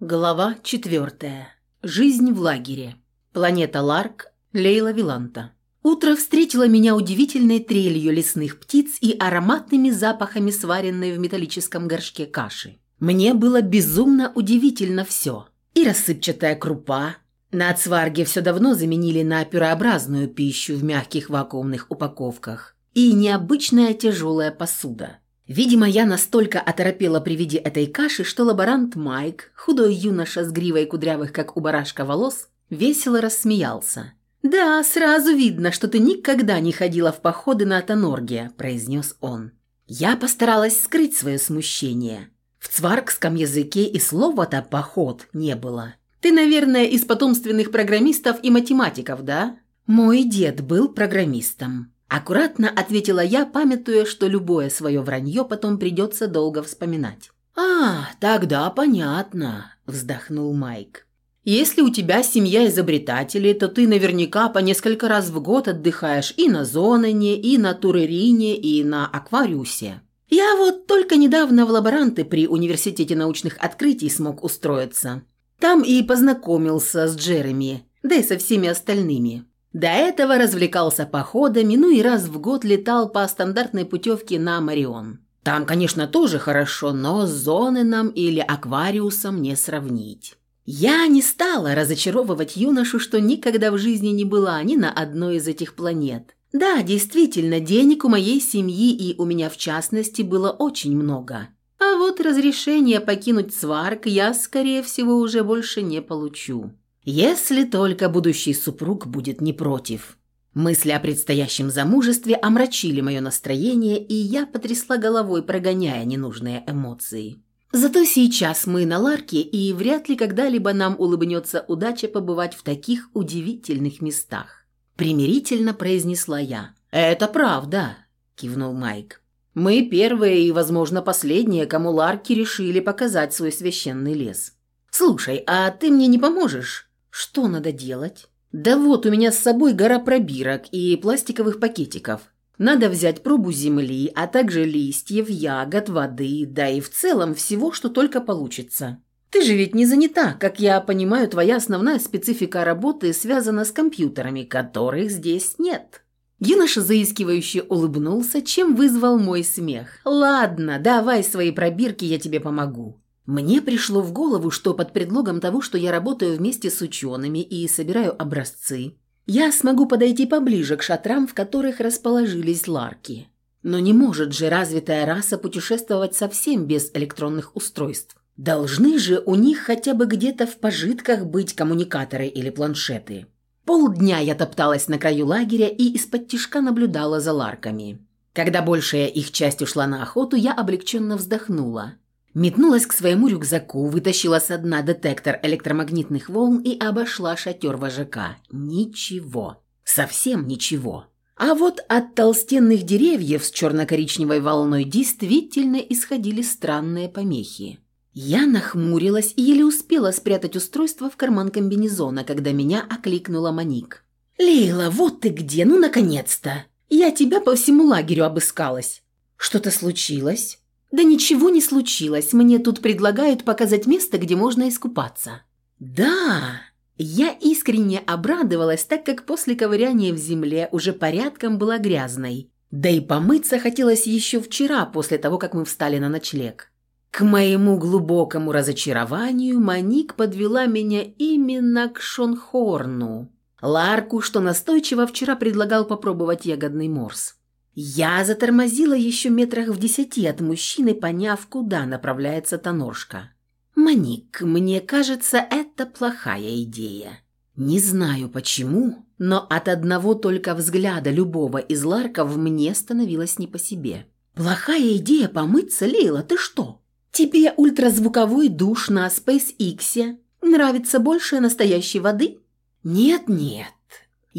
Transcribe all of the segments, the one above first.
Глава четвертая. Жизнь в лагере. Планета Ларк. Лейла Виланта. Утро встретило меня удивительной трелью лесных птиц и ароматными запахами сваренной в металлическом горшке каши. Мне было безумно удивительно все. И рассыпчатая крупа. На отсварге все давно заменили на пюреобразную пищу в мягких вакуумных упаковках. И необычная тяжелая посуда – Видимо, я настолько оторопела при виде этой каши, что лаборант Майк, худой юноша с гривой кудрявых, как у барашка волос, весело рассмеялся. «Да, сразу видно, что ты никогда не ходила в походы на Тонорге», – произнес он. Я постаралась скрыть свое смущение. В цваргском языке и слова-то «поход» не было. «Ты, наверное, из потомственных программистов и математиков, да?» «Мой дед был программистом», Аккуратно ответила я, памятуя, что любое свое вранье потом придется долго вспоминать. «А, тогда понятно», – вздохнул Майк. «Если у тебя семья изобретателей, то ты наверняка по несколько раз в год отдыхаешь и на Зонене, и на Турерине, и на Аквариусе. Я вот только недавно в лаборанты при Университете научных открытий смог устроиться. Там и познакомился с Джереми, да и со всеми остальными. До этого развлекался походами, ну и раз в год летал по стандартной путевке на Марион. Там, конечно, тоже хорошо, но с Зоненом или Аквариусом не сравнить. Я не стала разочаровывать юношу, что никогда в жизни не была ни на одной из этих планет. Да, действительно, денег у моей семьи и у меня в частности было очень много. А вот разрешение покинуть Сварк я, скорее всего, уже больше не получу. Если только будущий супруг будет не против. Мысли о предстоящем замужестве омрачили мое настроение, и я потрясла головой, прогоняя ненужные эмоции. Зато сейчас мы на Ларке, и вряд ли когда-либо нам улыбнется удача побывать в таких удивительных местах. Примирительно произнесла я. «Это правда», – кивнул Майк. «Мы первые и, возможно, последние, кому Ларки решили показать свой священный лес. Слушай, а ты мне не поможешь?» Что надо делать? Да вот, у меня с собой гора пробирок и пластиковых пакетиков. Надо взять пробу земли, а также листьев, ягод, воды, да и в целом всего, что только получится. Ты же ведь не занята, как я понимаю, твоя основная специфика работы связана с компьютерами, которых здесь нет. Юноша заискивающе улыбнулся, чем вызвал мой смех. «Ладно, давай свои пробирки, я тебе помогу. Мне пришло в голову, что под предлогом того, что я работаю вместе с учеными и собираю образцы, я смогу подойти поближе к шатрам, в которых расположились ларки. Но не может же развитая раса путешествовать совсем без электронных устройств. Должны же у них хотя бы где-то в пожитках быть коммуникаторы или планшеты. Полдня я топталась на краю лагеря и из-под тишка наблюдала за ларками. Когда большая их часть ушла на охоту, я облегченно вздохнула – Метнулась к своему рюкзаку, вытащила со дна детектор электромагнитных волн и обошла шатер вожака. Ничего. Совсем ничего. А вот от толстенных деревьев с черно-коричневой волной действительно исходили странные помехи. Я нахмурилась и еле успела спрятать устройство в карман комбинезона, когда меня окликнула Маник. «Лейла, вот ты где, ну наконец-то! Я тебя по всему лагерю обыскалась!» «Что-то случилось?» «Да ничего не случилось. Мне тут предлагают показать место, где можно искупаться». «Да!» Я искренне обрадовалась, так как после ковыряния в земле уже порядком была грязной. Да и помыться хотелось еще вчера, после того, как мы встали на ночлег. К моему глубокому разочарованию Маник подвела меня именно к Шонхорну, Ларку, что настойчиво вчера предлагал попробовать ягодный морс. Я затормозила еще метрах в десяти от мужчины, поняв, куда направляется Тоноршка. «Маник, мне кажется, это плохая идея. Не знаю почему, но от одного только взгляда любого из ларков мне становилось не по себе. Плохая идея помыться, Лейла, ты что? Тебе ультразвуковой душ на SpaceX нравится больше настоящей воды? Нет-нет,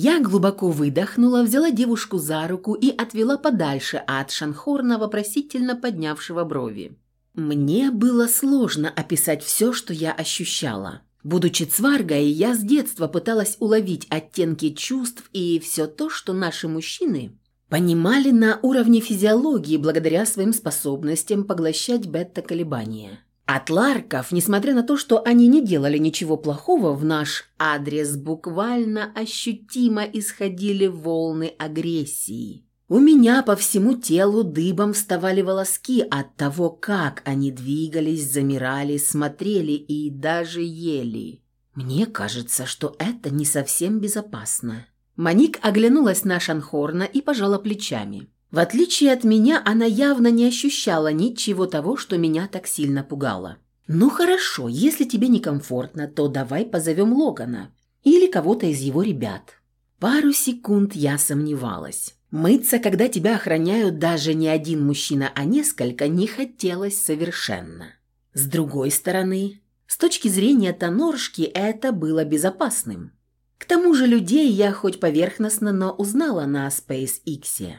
я глубоко выдохнула, взяла девушку за руку и отвела подальше от Шанхорна, вопросительно поднявшего брови. Мне было сложно описать все, что я ощущала. Будучи цваргой, я с детства пыталась уловить оттенки чувств и все то, что наши мужчины понимали на уровне физиологии благодаря своим способностям поглощать бета-колебания. От Ларков, несмотря на то, что они не делали ничего плохого, в наш адрес буквально ощутимо исходили волны агрессии. У меня по всему телу дыбом вставали волоски от того, как они двигались, замирали, смотрели и даже ели. Мне кажется, что это не совсем безопасно. Маник оглянулась на Шанхорна и пожала плечами. В отличие от меня, она явно не ощущала ничего того, что меня так сильно пугало. «Ну хорошо, если тебе некомфортно, то давай позовем Логана или кого-то из его ребят». Пару секунд я сомневалась. Мыться, когда тебя охраняют даже не один мужчина, а несколько, не хотелось совершенно. С другой стороны, с точки зрения Тоноршки, это было безопасным. К тому же людей я хоть поверхностно, но узнала на SpaceX.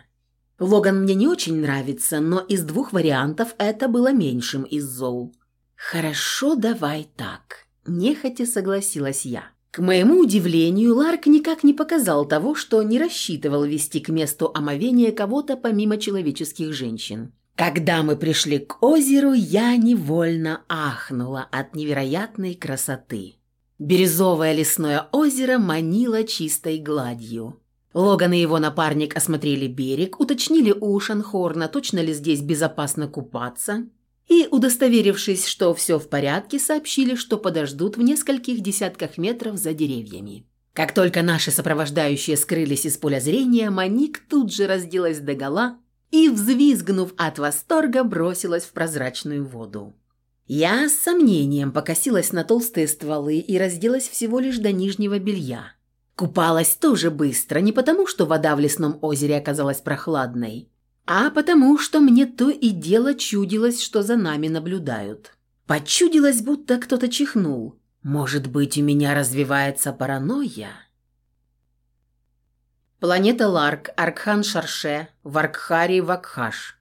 Логан мне не очень нравится, но из двух вариантов это было меньшим из зол. «Хорошо, давай так», – нехотя согласилась я. К моему удивлению, Ларк никак не показал того, что не рассчитывал вести к месту омовения кого-то помимо человеческих женщин. Когда мы пришли к озеру, я невольно ахнула от невероятной красоты. Бирюзовое лесное озеро манило чистой гладью. Логан и его напарник осмотрели берег, уточнили у Шанхорна, точно ли здесь безопасно купаться, и, удостоверившись, что все в порядке, сообщили, что подождут в нескольких десятках метров за деревьями. Как только наши сопровождающие скрылись из поля зрения, Маник тут же разделась догола и, взвизгнув от восторга, бросилась в прозрачную воду. Я с сомнением покосилась на толстые стволы и разделась всего лишь до нижнего белья – Купалась тоже быстро, не потому, что вода в лесном озере оказалась прохладной, а потому, что мне то и дело чудилось, что за нами наблюдают. Почудилось, будто кто-то чихнул. Может быть, у меня развивается паранойя? Планета Ларк, Аркхан Шарше, Варкхари Вакхаш.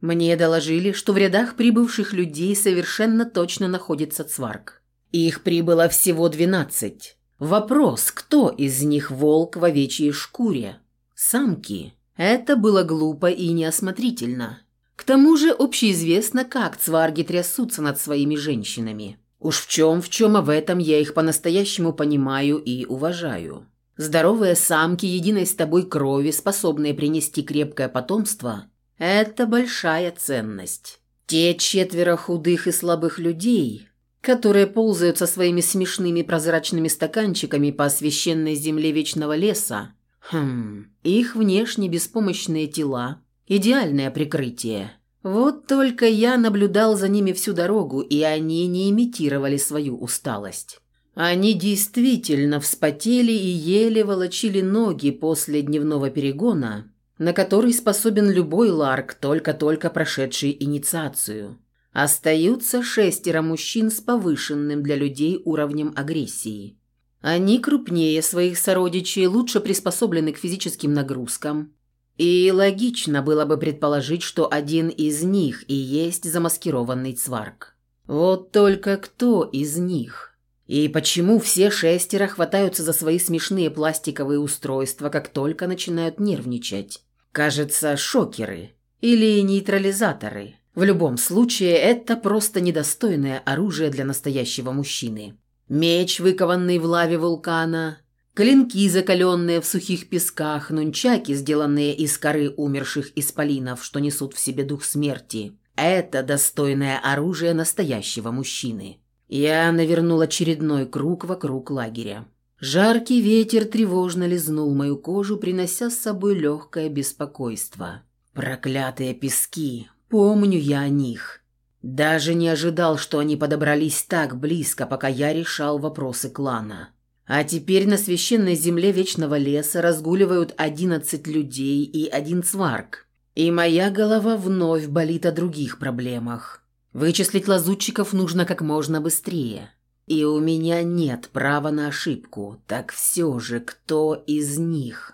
Мне доложили, что в рядах прибывших людей совершенно точно находится Цварк. Их прибыло всего двенадцать. Вопрос, кто из них волк в овечьей шкуре? Самки. Это было глупо и неосмотрительно. К тому же общеизвестно, как цварги трясутся над своими женщинами. Уж в чем, в чем, а в этом я их по-настоящему понимаю и уважаю. Здоровые самки единой с тобой крови, способные принести крепкое потомство – это большая ценность. Те четверо худых и слабых людей, которые ползают со своими смешными прозрачными стаканчиками по освещенной земле вечного леса. Хм, их внешне беспомощные тела – идеальное прикрытие. Вот только я наблюдал за ними всю дорогу, и они не имитировали свою усталость. Они действительно вспотели и еле волочили ноги после дневного перегона, на который способен любой ларк, только-только прошедший инициацию. Остаются шестеро мужчин с повышенным для людей уровнем агрессии. Они крупнее своих сородичей, лучше приспособлены к физическим нагрузкам. И логично было бы предположить, что один из них и есть замаскированный цварк. Вот только кто из них? И почему все шестеро хватаются за свои смешные пластиковые устройства, как только начинают нервничать? Кажется, шокеры или нейтрализаторы. В любом случае, это просто недостойное оружие для настоящего мужчины. Меч, выкованный в лаве вулкана, клинки, закаленные в сухих песках, нунчаки, сделанные из коры умерших исполинов, что несут в себе дух смерти. Это достойное оружие настоящего мужчины. Я навернул очередной круг вокруг лагеря. Жаркий ветер тревожно лизнул мою кожу, принося с собой легкое беспокойство. Проклятые пески, Помню я о них. Даже не ожидал, что они подобрались так близко, пока я решал вопросы клана. А теперь на священной земле Вечного Леса разгуливают одиннадцать людей и один сварк. И моя голова вновь болит о других проблемах. Вычислить лазутчиков нужно как можно быстрее. И у меня нет права на ошибку. Так все же, кто из них?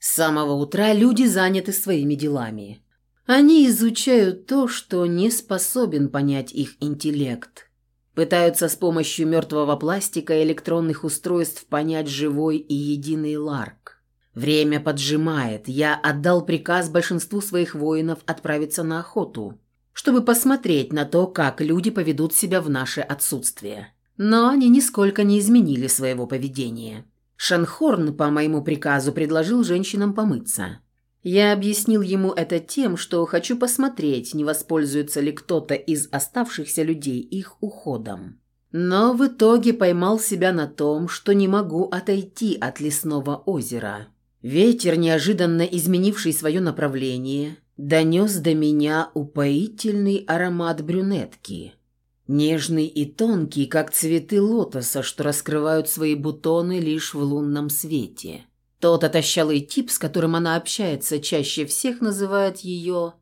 С самого утра люди заняты своими делами. Они изучают то, что не способен понять их интеллект. Пытаются с помощью мертвого пластика и электронных устройств понять живой и единый ларк. Время поджимает. Я отдал приказ большинству своих воинов отправиться на охоту. чтобы посмотреть на то, как люди поведут себя в наше отсутствие. Но они нисколько не изменили своего поведения. Шанхорн по моему приказу предложил женщинам помыться. Я объяснил ему это тем, что хочу посмотреть, не воспользуется ли кто-то из оставшихся людей их уходом. Но в итоге поймал себя на том, что не могу отойти от лесного озера. Ветер, неожиданно изменивший свое направление, донес до меня упоительный аромат брюнетки. Нежный и тонкий, как цветы лотоса, что раскрывают свои бутоны лишь в лунном свете. Тот отощалый тип, с которым она общается, чаще всех называет ее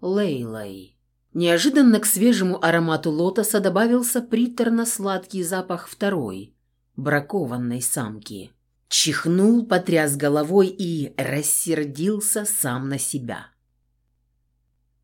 Лейлой. Неожиданно к свежему аромату лотоса добавился приторно-сладкий запах второй, бракованной самки. Чихнул, потряс головой и рассердился сам на себя.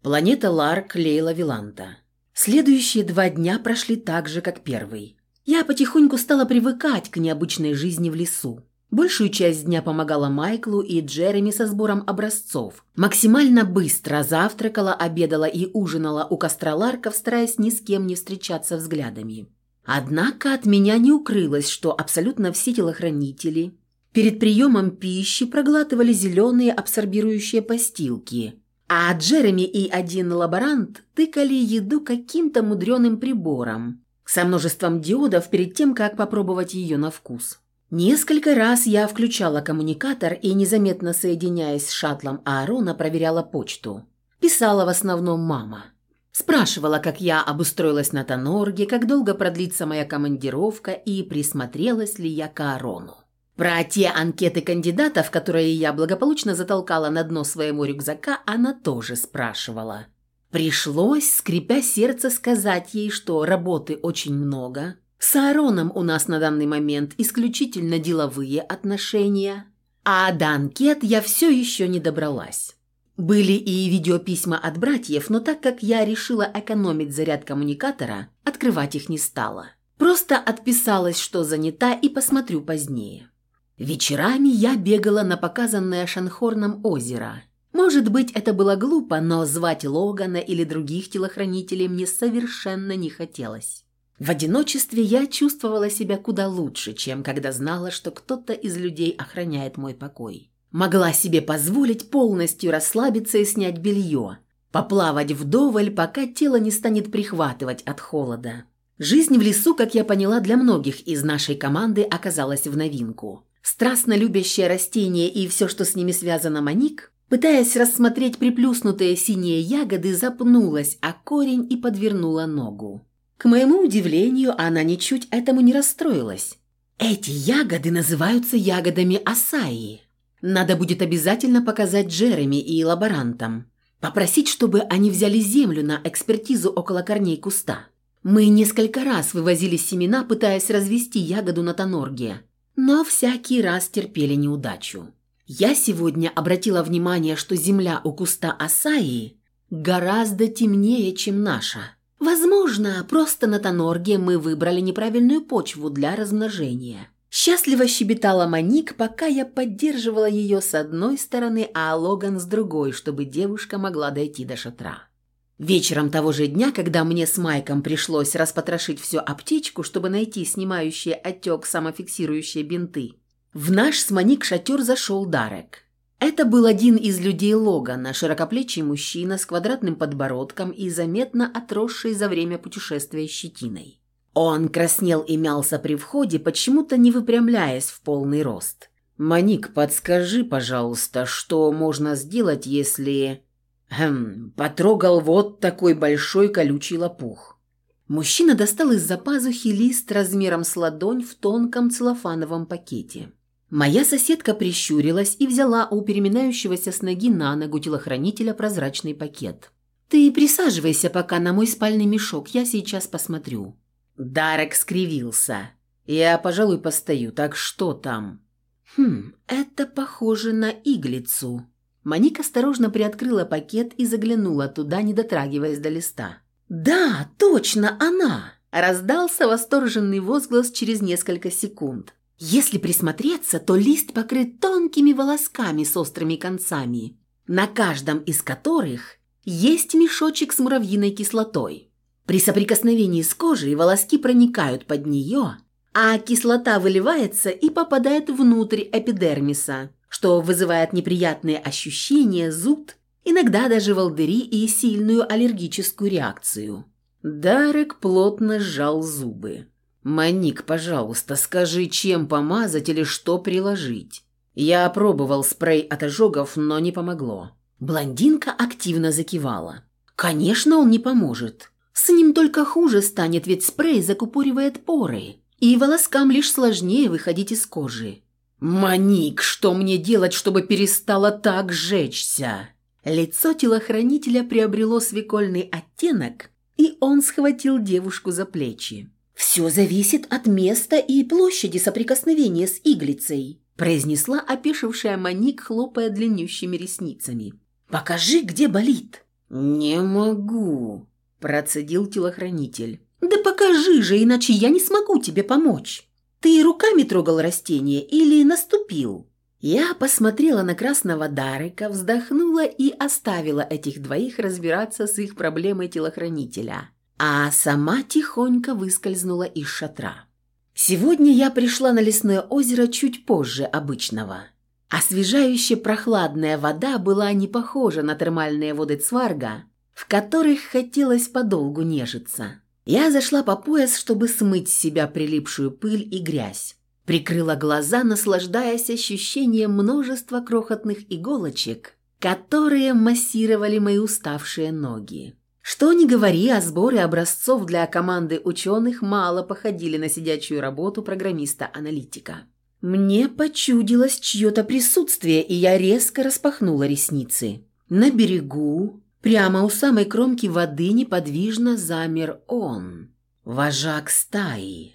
Планета Ларк Лейла Виланта. Следующие два дня прошли так же, как первый. Я потихоньку стала привыкать к необычной жизни в лесу. Большую часть дня помогала Майклу и Джереми со сбором образцов. Максимально быстро завтракала, обедала и ужинала у костра Ларков, стараясь ни с кем не встречаться взглядами. Однако от меня не укрылось, что абсолютно все телохранители перед приемом пищи проглатывали зеленые абсорбирующие постилки, а Джереми и один лаборант тыкали еду каким-то мудреным прибором со множеством диодов перед тем, как попробовать ее на вкус. Несколько раз я включала коммуникатор и, незаметно соединяясь с шаттлом Аарона, проверяла почту. Писала в основном мама. Спрашивала, как я обустроилась на Тонорге, как долго продлится моя командировка и присмотрелась ли я к Аарону. Про те анкеты кандидатов, которые я благополучно затолкала на дно своего рюкзака, она тоже спрашивала. Пришлось, скрипя сердце, сказать ей, что работы очень много, с Аароном у нас на данный момент исключительно деловые отношения, а до анкет я все еще не добралась. Были и видеописьма от братьев, но так как я решила экономить заряд коммуникатора, открывать их не стала. Просто отписалась, что занята, и посмотрю позднее. Вечерами я бегала на показанное Шанхорном озеро. Может быть, это было глупо, но звать Логана или других телохранителей мне совершенно не хотелось. В одиночестве я чувствовала себя куда лучше, чем когда знала, что кто-то из людей охраняет мой покой. Могла себе позволить полностью расслабиться и снять белье, поплавать вдоволь, пока тело не станет прихватывать от холода. Жизнь в лесу, как я поняла, для многих из нашей команды оказалась в новинку. Страстно любящее растение и все, что с ними связано, маник, пытаясь рассмотреть приплюснутые синие ягоды, запнулась о корень и подвернула ногу. К моему удивлению, она ничуть этому не расстроилась. Эти ягоды называются ягодами асаи. Надо будет обязательно показать Джереми и лаборантам. Попросить, чтобы они взяли землю на экспертизу около корней куста. Мы несколько раз вывозили семена, пытаясь развести ягоду на тонорге, но всякий раз терпели неудачу. Я сегодня обратила внимание, что земля у куста асаи гораздо темнее, чем наша. Возможно, просто на Тонорге мы выбрали неправильную почву для размножения. Счастливо щебетала Маник, пока я поддерживала ее с одной стороны, а Логан с другой, чтобы девушка могла дойти до шатра. Вечером того же дня, когда мне с Майком пришлось распотрошить всю аптечку, чтобы найти снимающие отек самофиксирующие бинты, в наш с Маник шатер зашел Дарек. Это был один из людей Логана, широкоплечий мужчина с квадратным подбородком и заметно отросший за время путешествия щетиной. Он краснел и мялся при входе, почему-то не выпрямляясь в полный рост. «Маник, подскажи, пожалуйста, что можно сделать, если...» «Хм, потрогал вот такой большой колючий лопух». Мужчина достал из-за пазухи лист размером с ладонь в тонком целлофановом пакете. Моя соседка прищурилась и взяла у переминающегося с ноги на ногу телохранителя прозрачный пакет. «Ты присаживайся пока на мой спальный мешок, я сейчас посмотрю». Дарек скривился. «Я, пожалуй, постою, так что там?» «Хм, это похоже на иглицу». Моник осторожно приоткрыла пакет и заглянула туда, не дотрагиваясь до листа. «Да, точно она!» Раздался восторженный возглас через несколько секунд. Если присмотреться, то лист покрыт тонкими волосками с острыми концами, на каждом из которых есть мешочек с муравьиной кислотой. При соприкосновении с кожей волоски проникают под нее, а кислота выливается и попадает внутрь эпидермиса, что вызывает неприятные ощущения, зуд, иногда даже волдыри и сильную аллергическую реакцию. Дарек плотно сжал зубы. «Маник, пожалуйста, скажи, чем помазать или что приложить?» Я опробовал спрей от ожогов, но не помогло. Блондинка активно закивала. «Конечно, он не поможет. С ним только хуже станет, ведь спрей закупоривает поры, и волоскам лишь сложнее выходить из кожи». «Маник, что мне делать, чтобы перестала так жечься?» Лицо телохранителя приобрело свекольный оттенок, и он схватил девушку за плечи. «Все зависит от места и площади соприкосновения с иглицей», произнесла опешившая Маник, хлопая длиннющими ресницами. «Покажи, где болит». «Не могу», – процедил телохранитель. «Да покажи же, иначе я не смогу тебе помочь. Ты руками трогал растение или наступил?» Я посмотрела на красного Дарыка, вздохнула и оставила этих двоих разбираться с их проблемой телохранителя, а сама тихонько выскользнула из шатра. Сегодня я пришла на лесное озеро чуть позже обычного. Освежающая прохладная вода была не похожа на термальные воды Цварга, в которых хотелось подолгу нежиться. Я зашла по пояс, чтобы смыть с себя прилипшую пыль и грязь. Прикрыла глаза, наслаждаясь ощущением множества крохотных иголочек, которые массировали мои уставшие ноги. Что ни говори, а сборы образцов для команды ученых мало походили на сидячую работу программиста-аналитика. Мне почудилось чье-то присутствие, и я резко распахнула ресницы. На берегу, прямо у самой кромки воды, неподвижно замер он. Вожак стаи.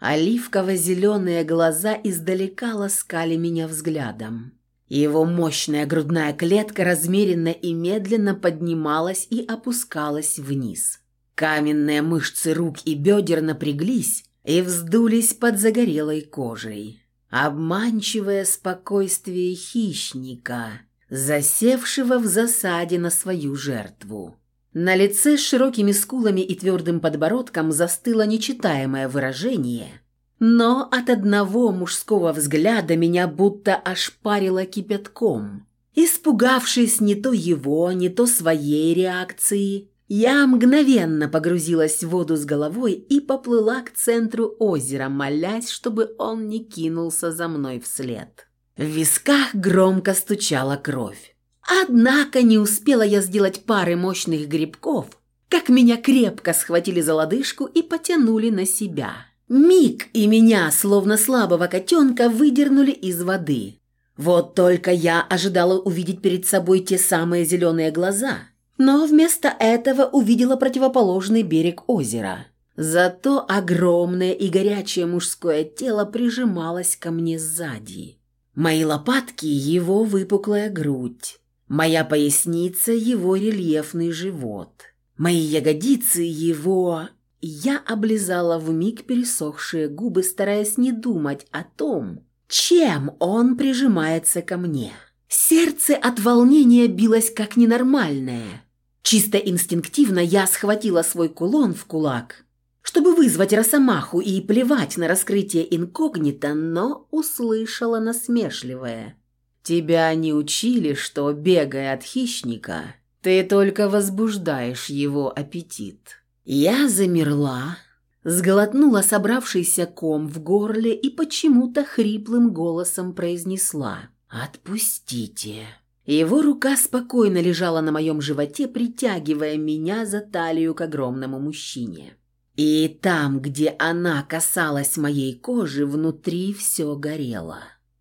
Оливково-зеленые глаза издалека ласкали меня взглядом. Его мощная грудная клетка размеренно и медленно поднималась и опускалась вниз. Каменные мышцы рук и бедер напряглись и вздулись под загорелой кожей. Обманчивое спокойствие хищника, засевшего в засаде на свою жертву. На лице с широкими скулами и твердым подбородком застыло нечитаемое выражение, но от одного мужского взгляда меня будто ошпарило кипятком. Испугавшись не то его, не то своей реакции, я мгновенно погрузилась в воду с головой и поплыла к центру озера, молясь, чтобы он не кинулся за мной вслед. В висках громко стучала кровь. Однако не успела я сделать пары мощных грибков, как меня крепко схватили за лодыжку и потянули на себя. Миг и меня, словно слабого котенка, выдернули из воды. Вот только я ожидала увидеть перед собой те самые зеленые глаза – но вместо этого увидела противоположный берег озера. Зато огромное и горячее мужское тело прижималось ко мне сзади. Мои лопатки – его выпуклая грудь, моя поясница – его рельефный живот, мои ягодицы – его... Я облизала вмиг пересохшие губы, стараясь не думать о том, чем он прижимается ко мне. Сердце от волнения билось как ненормальное. Чисто инстинктивно я схватила свой кулон в кулак, чтобы вызвать росомаху и плевать на раскрытие инкогнито, но услышала насмешливое. «Тебя не учили, что, бегая от хищника, ты только возбуждаешь его аппетит». Я замерла, сглотнула собравшийся ком в горле и почему-то хриплым голосом произнесла «Отпустите». Его рука спокойно лежала на моем животе, притягивая меня за талию к огромному мужчине. И там, где она касалась моей кожи, внутри все горело.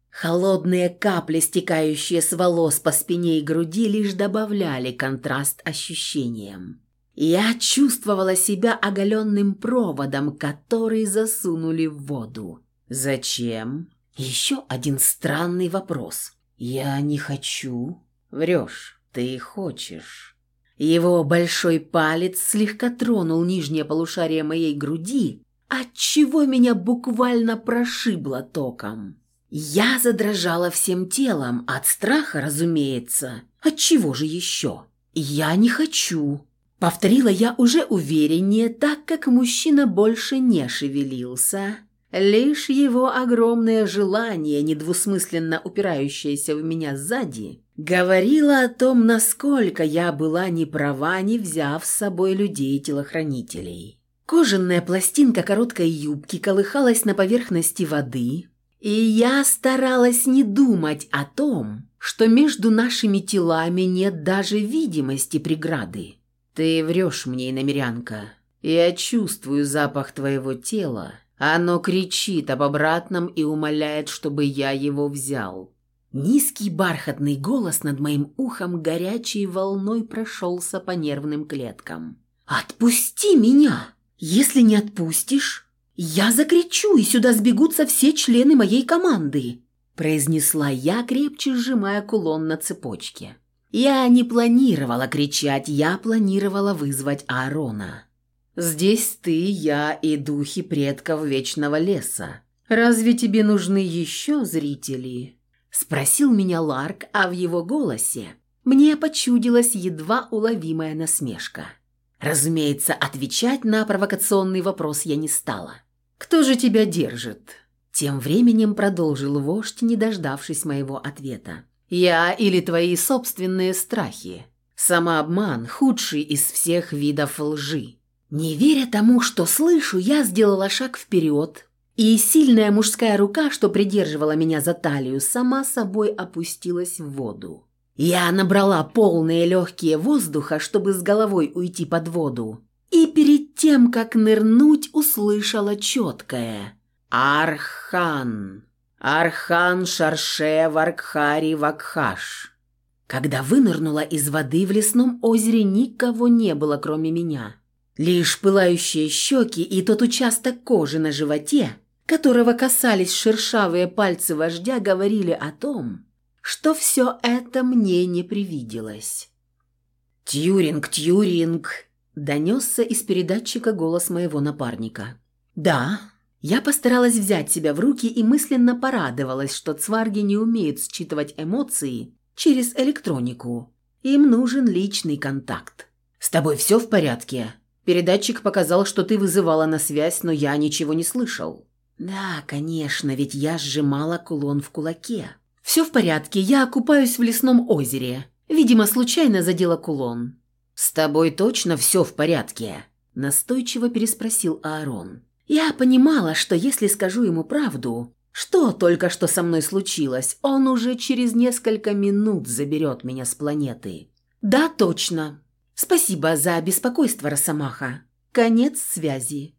Холодные капли, стекающие с волос по спине и груди, лишь добавляли контраст ощущениям. Я чувствовала себя оголенным проводом, который засунули в воду. Зачем? Еще один странный вопрос. «Я не хочу». «Врешь, ты хочешь». Его большой палец слегка тронул нижнее полушарие моей груди, отчего меня буквально прошибло током. Я задрожала всем телом, от страха, разумеется. От чего же еще? «Я не хочу», — повторила я уже увереннее, так как мужчина больше не шевелился. Лишь его огромное желание, недвусмысленно упирающееся в меня сзади, говорило о том, насколько я была не права, не взяв с собой людей-телохранителей. Кожаная пластинка короткой юбки колыхалась на поверхности воды, и я старалась не думать о том, что между нашими телами нет даже видимости преграды. Ты врешь мне, иномерянка. Я чувствую запах твоего тела. Оно кричит об обратном и умоляет, чтобы я его взял. Низкий бархатный голос над моим ухом горячей волной прошелся по нервным клеткам. «Отпусти меня! Если не отпустишь, «Я закричу, и сюда сбегутся все члены моей команды», произнесла я, крепче сжимая кулон на цепочке. Я не планировала кричать, я планировала вызвать Аарона. «Здесь ты, я и духи предков Вечного Леса. Разве тебе нужны еще зрители?» Спросил меня Ларк, а в его голосе мне почудилась едва уловимая насмешка. Разумеется, отвечать на провокационный вопрос я не стала. «Кто же тебя держит?» Тем временем продолжил вождь, не дождавшись моего ответа. «Я или твои собственные страхи? Самообман – худший из всех видов лжи». Не веря тому, что слышу, я сделала шаг вперед, и сильная мужская рука, что придерживала меня за талию, сама собой опустилась в воду. Я набрала полные легкие воздуха, чтобы с головой уйти под воду, и перед тем, как нырнуть, услышала четкое «Архан! Архан Шарше Варкхари Вакхаш!» Когда вынырнула из воды в лесном озере, никого не было, кроме меня. Лишь пылающие щеки и тот участок кожи на животе, которого касались шершавые пальцы вождя, говорили о том, что все это мне не привиделось. «Тьюринг, Тьюринг!» Донесся из передатчика голос моего напарника. «Да». Я постаралась взять себя в руки и мысленно порадовалась, что цварги не умеют считывать эмоции через электронику. Им нужен личный контакт. «С тобой все в порядке?» Передатчик показал, что ты вызывала на связь, но я ничего не слышал. «Да, конечно, ведь я сжимала кулон в кулаке». «Все в порядке, я купаюсь в лесном озере. Видимо, случайно задела кулон. «С тобой точно все в порядке?» – настойчиво переспросил Аарон. Я понимала, что если скажу ему правду, что только что со мной случилось, он уже через несколько минут заберет меня с планеты. «Да, точно. Спасибо за беспокойство, Росомаха. Конец связи».